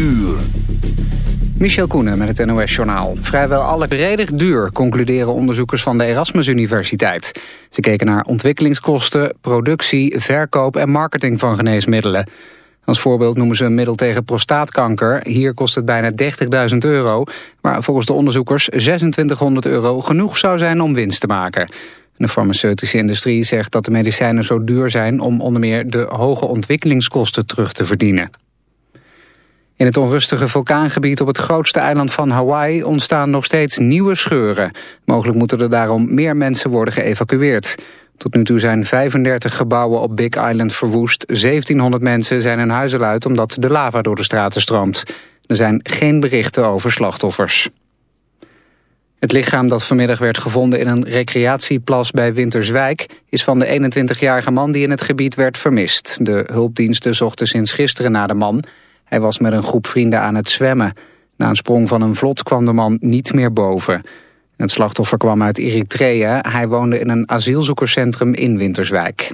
Uur. Michel Koenen met het NOS-journaal. Vrijwel alle bredig duur, concluderen onderzoekers van de Erasmus Universiteit. Ze keken naar ontwikkelingskosten, productie, verkoop en marketing van geneesmiddelen. Als voorbeeld noemen ze een middel tegen prostaatkanker. Hier kost het bijna 30.000 euro, maar volgens de onderzoekers 2600 euro genoeg zou zijn om winst te maken. De farmaceutische industrie zegt dat de medicijnen zo duur zijn om onder meer de hoge ontwikkelingskosten terug te verdienen. In het onrustige vulkaangebied op het grootste eiland van Hawaii ontstaan nog steeds nieuwe scheuren. Mogelijk moeten er daarom meer mensen worden geëvacueerd. Tot nu toe zijn 35 gebouwen op Big Island verwoest. 1700 mensen zijn hun huizen uit omdat de lava door de straten stroomt. Er zijn geen berichten over slachtoffers. Het lichaam dat vanmiddag werd gevonden in een recreatieplas bij Winterswijk... is van de 21-jarige man die in het gebied werd vermist. De hulpdiensten zochten sinds gisteren naar de man... Hij was met een groep vrienden aan het zwemmen. Na een sprong van een vlot kwam de man niet meer boven. Het slachtoffer kwam uit Eritrea. Hij woonde in een asielzoekerscentrum in Winterswijk.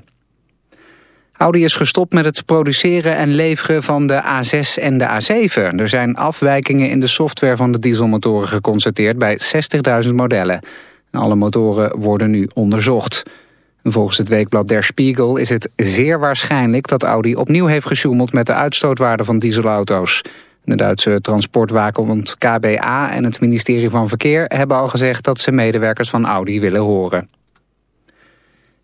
Audi is gestopt met het produceren en leveren van de A6 en de A7. Er zijn afwijkingen in de software van de dieselmotoren geconstateerd bij 60.000 modellen. Alle motoren worden nu onderzocht. Volgens het weekblad Der Spiegel is het zeer waarschijnlijk dat Audi opnieuw heeft gesjoemeld met de uitstootwaarde van dieselauto's. De Duitse transportwaakhond KBA en het ministerie van Verkeer hebben al gezegd dat ze medewerkers van Audi willen horen.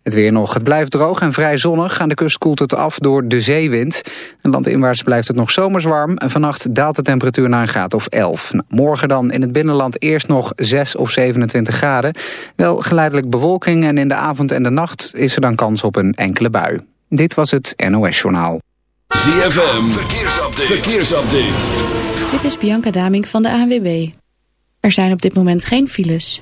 Het weer nog. Het blijft droog en vrij zonnig. Aan de kust koelt het af door de zeewind. En landinwaarts blijft het nog zomers warm. En vannacht daalt de temperatuur naar een graad of 11. Nou, morgen dan in het binnenland eerst nog 6 of 27 graden. Wel geleidelijk bewolking en in de avond en de nacht is er dan kans op een enkele bui. Dit was het NOS Journaal. ZFM. Verkeersupdate. Verkeersupdate. Dit is Bianca Daming van de ANWB. Er zijn op dit moment geen files.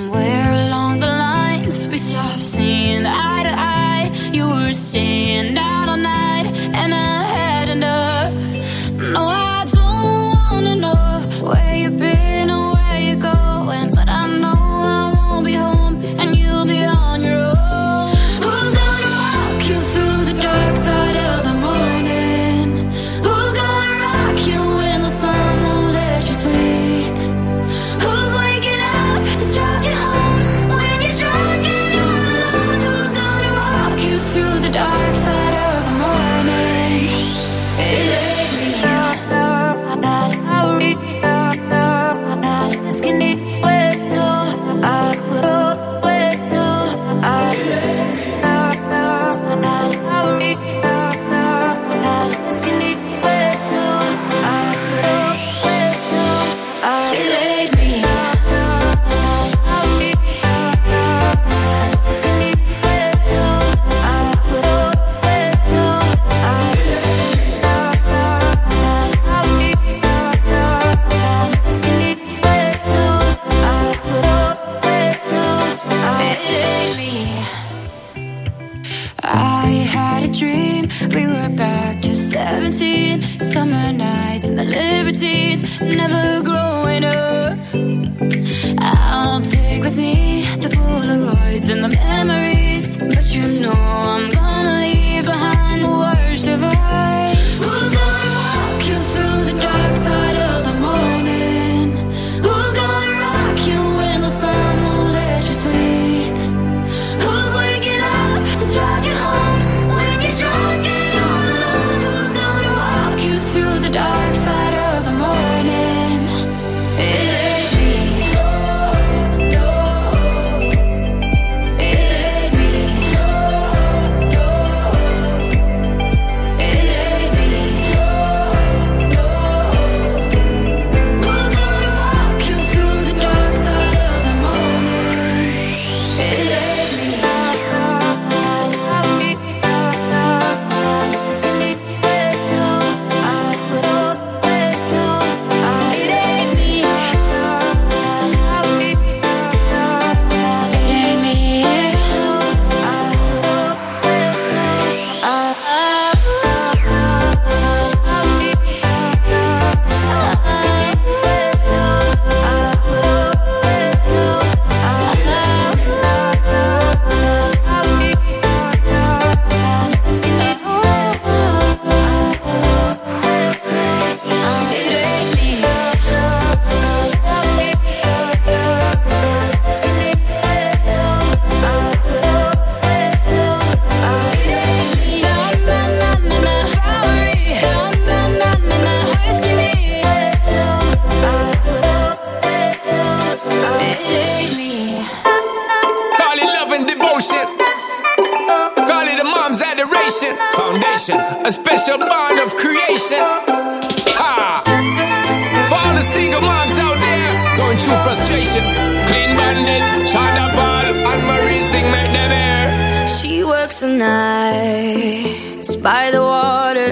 Clean bandit, and Marie thing them air. She works the nights by the water.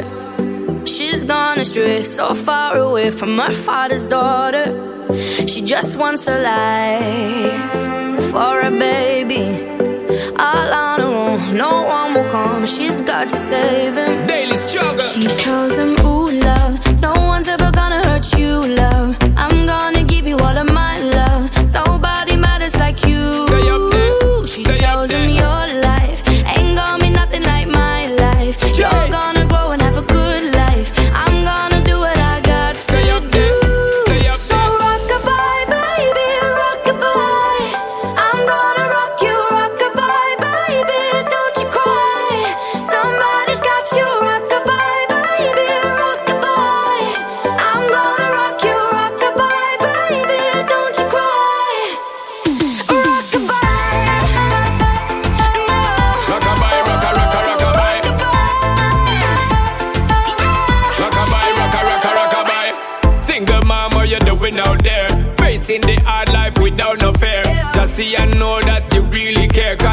She's gone astray, so far away from her father's daughter. She just wants a life for a baby. All on her own, no one will come. She's got to save him. Daily struggle. She tells him, Ooh, love, no one's ever gonna hurt you, love. your life.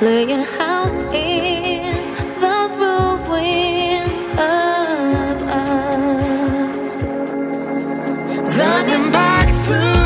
playing house in the ruins of us, running back through.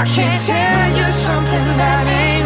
I can't tell you something that ain't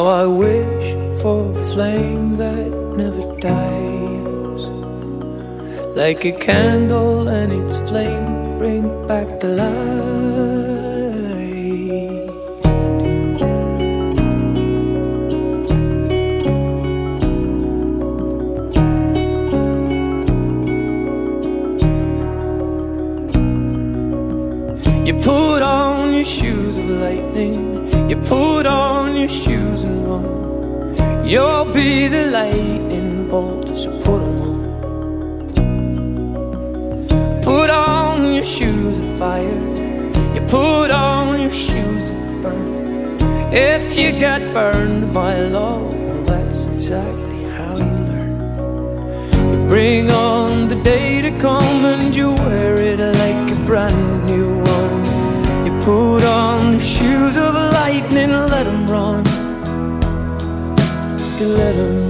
How I wish for a flame that never dies, like a candle and its flame you get burned by love, well, that's exactly how you learn. You bring on the day to come and you wear it like a brand new one. You put on the shoes of lightning and let them run. You let them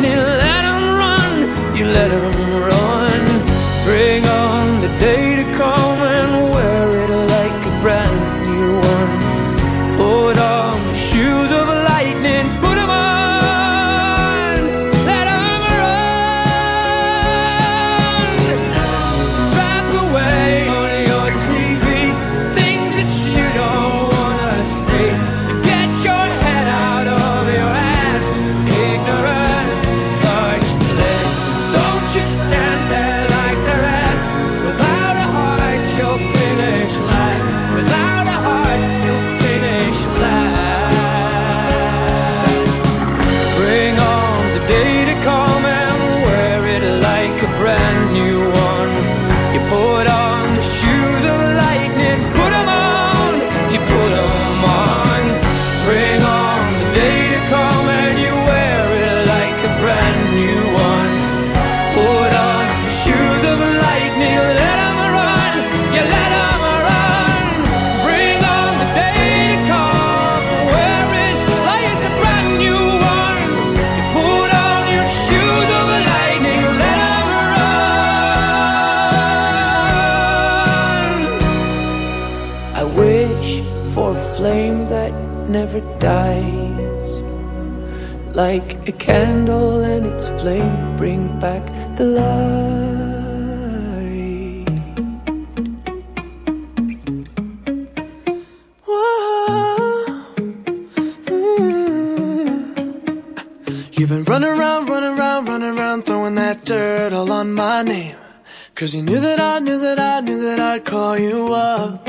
company, let them run. You let them dies. Like a candle and its flame bring back the light. Whoa, mm. You've been running around, running around, running around, throwing that dirt all on my name. Cause you knew that I knew that I knew that I'd call you up.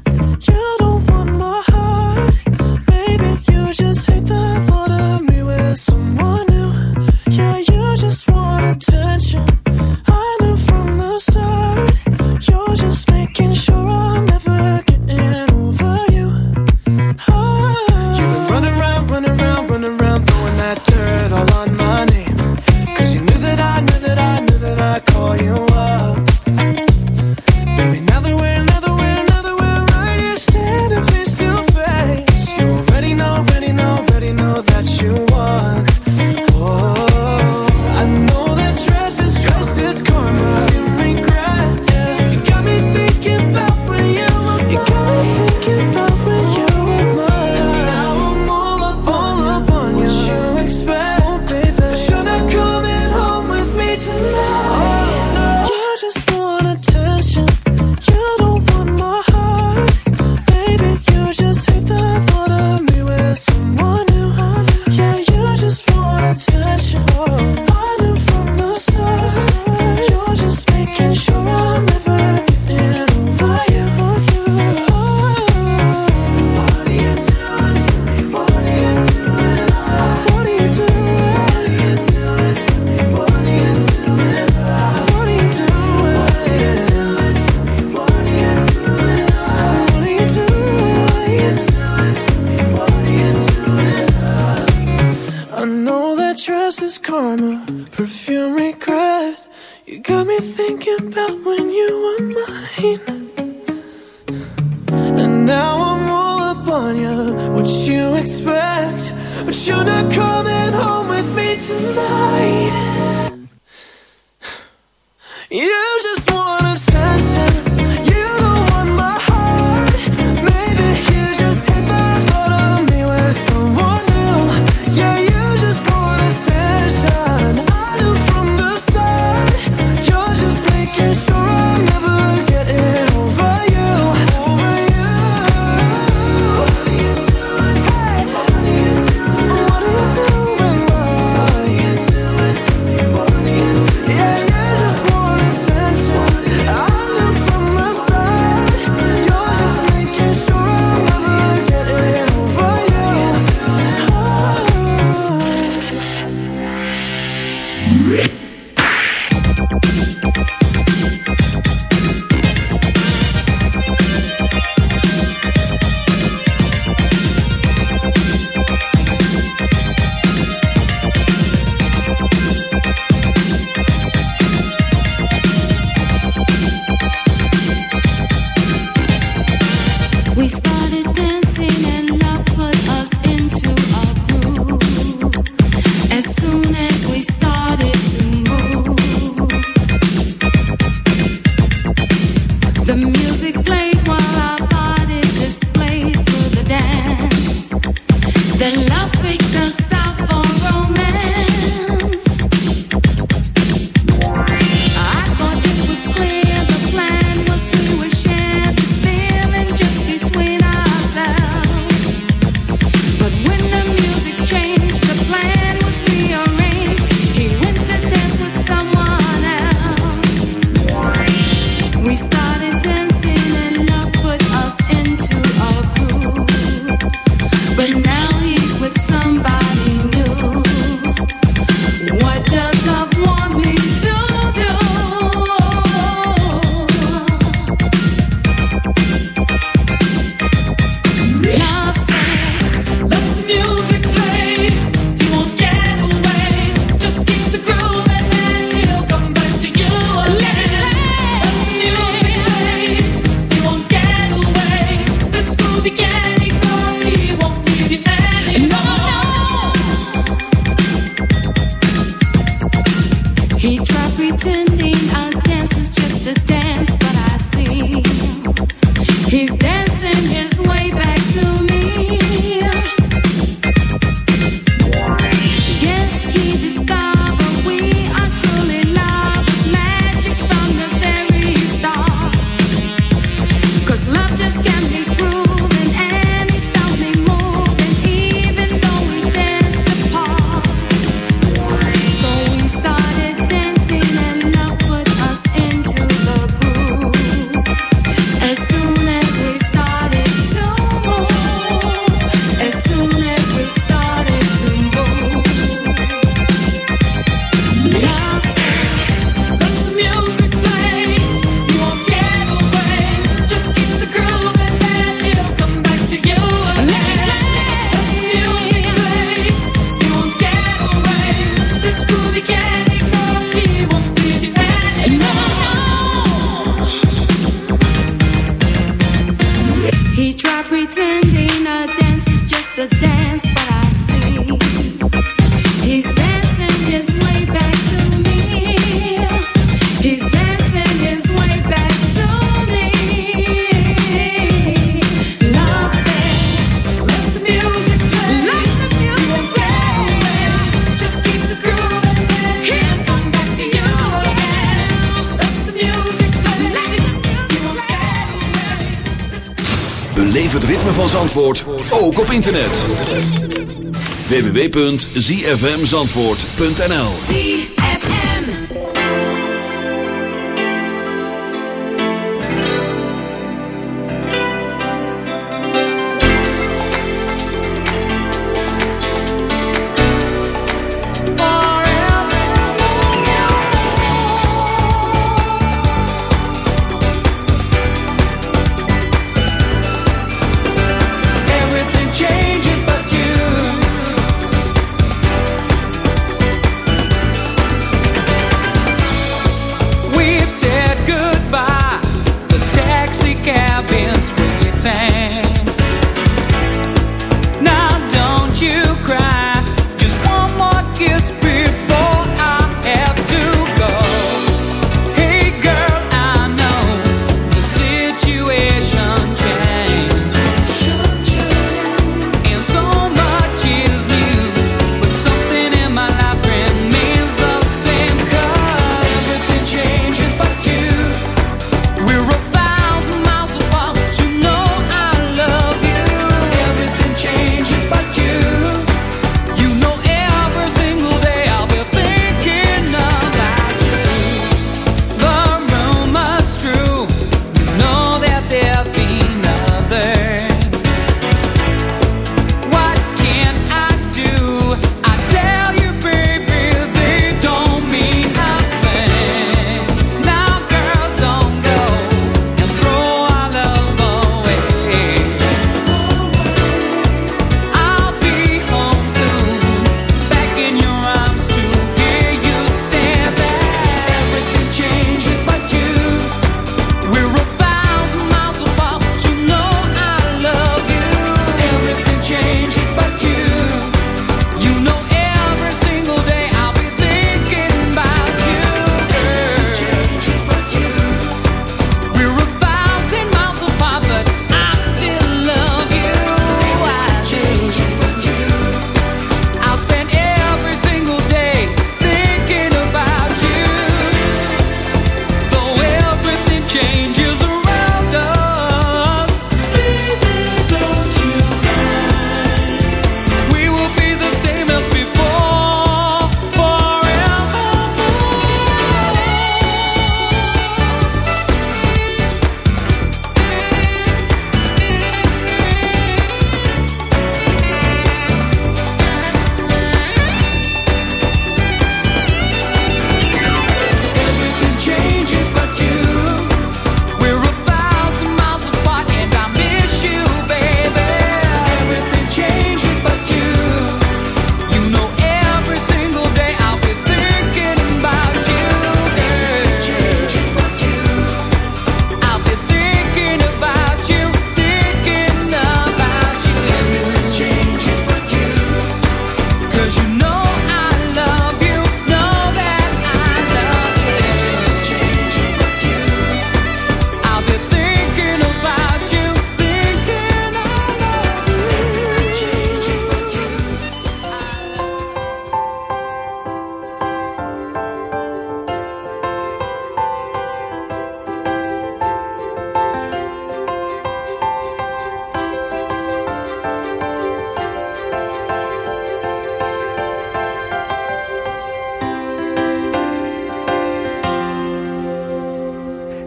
www.zfmzandvoort.nl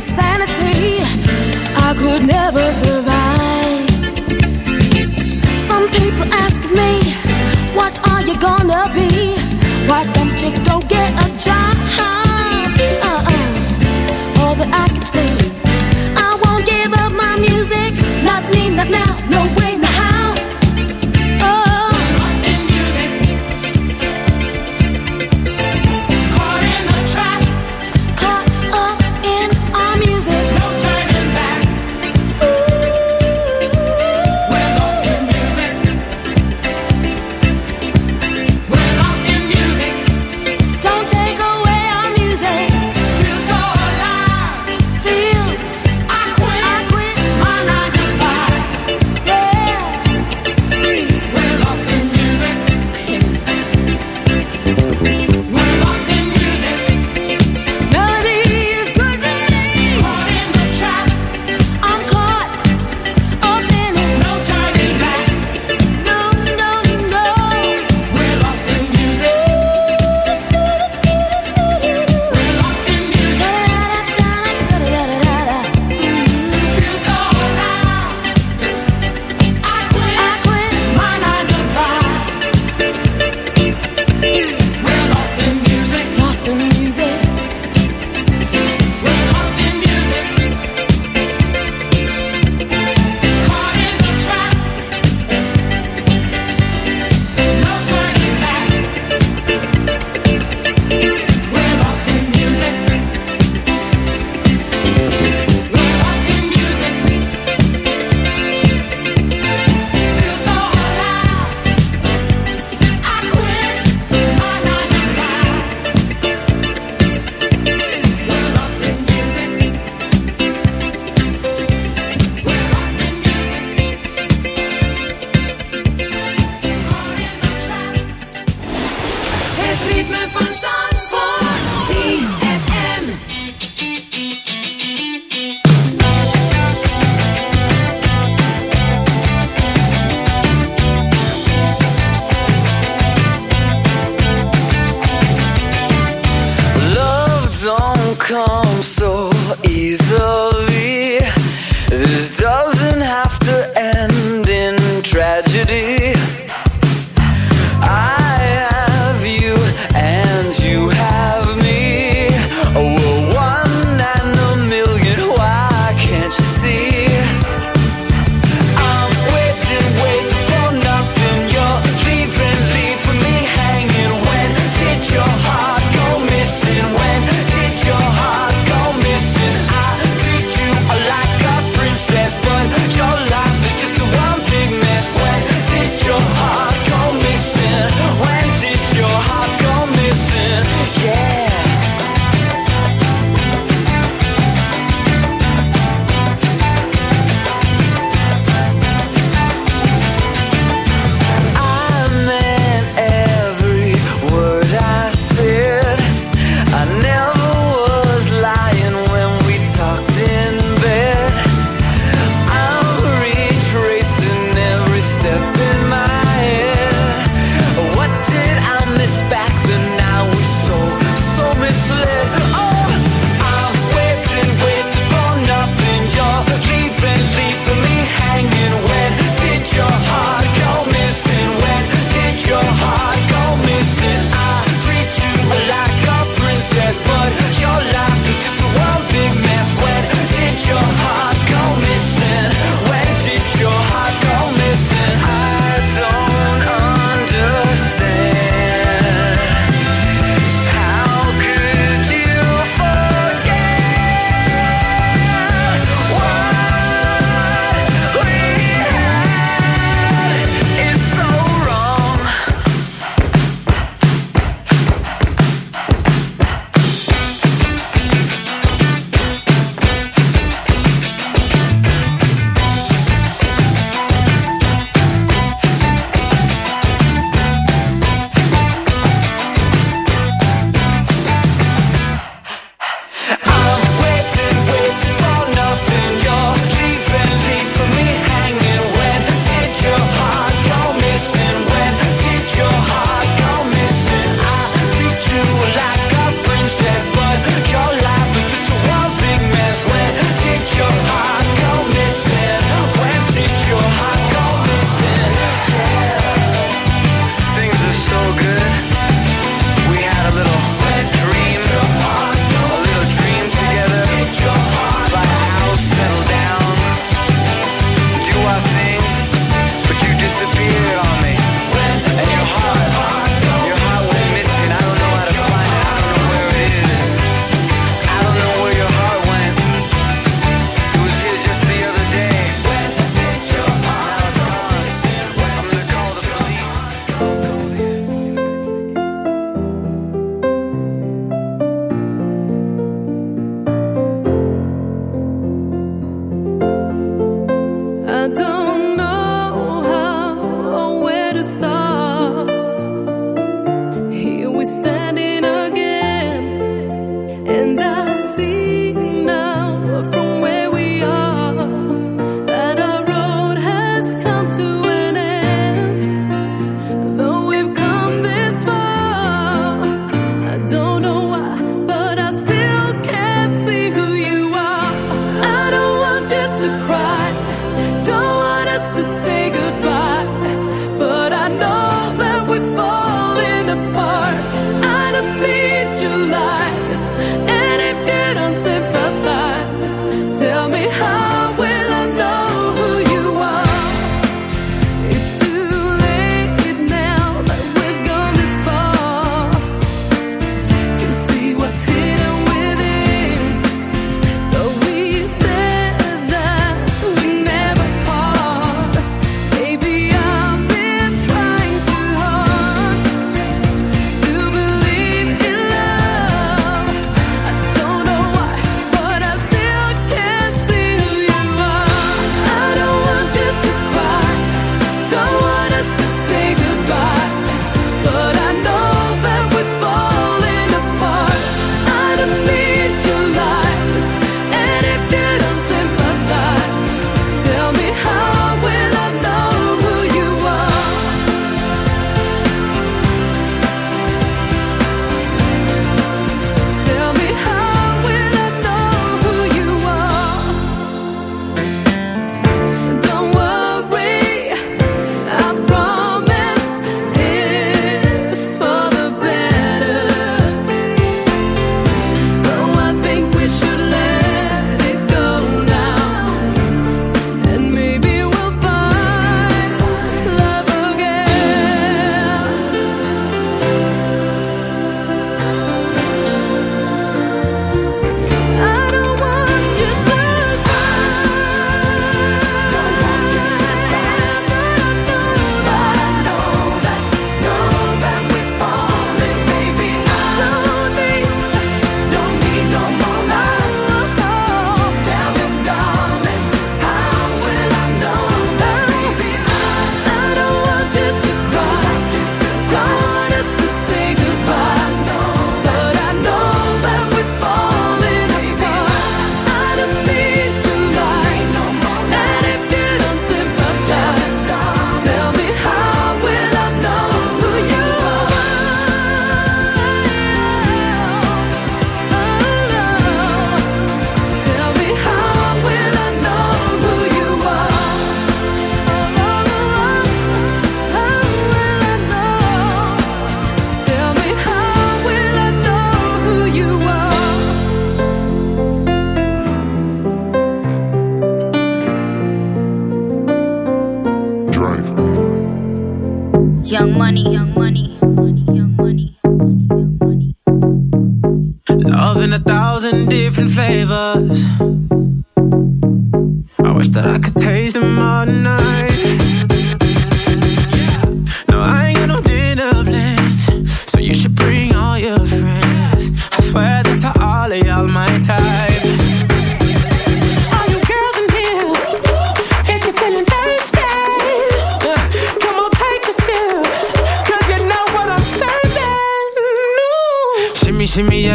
sanity, I could never survive. Some people ask me, What are you gonna be? Why don't you go get a job? Uh-uh. All that I can say, I won't give up my music. Not me, not now, no way,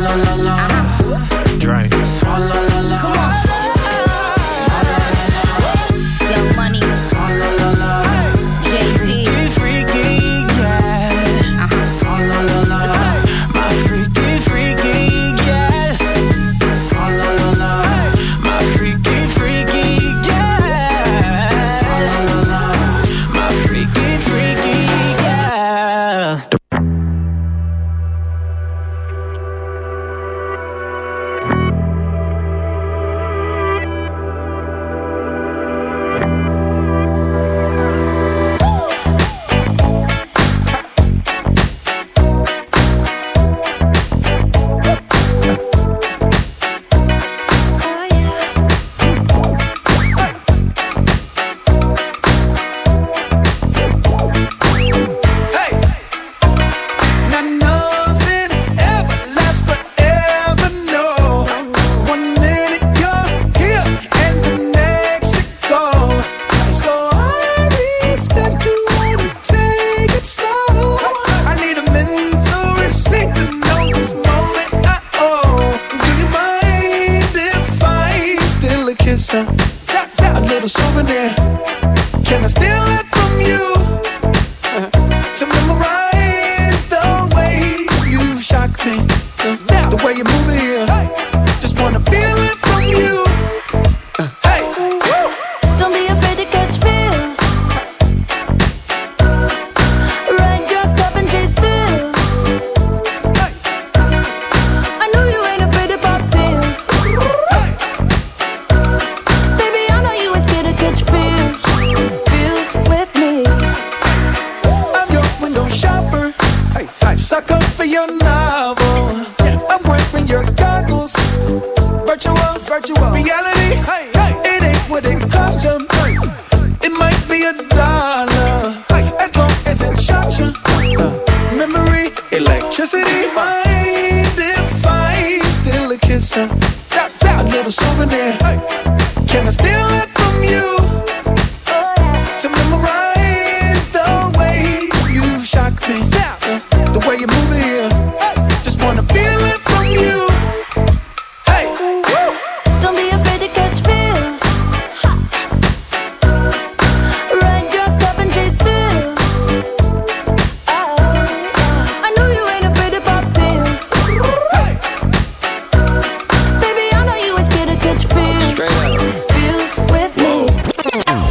la la la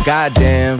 Goddamn,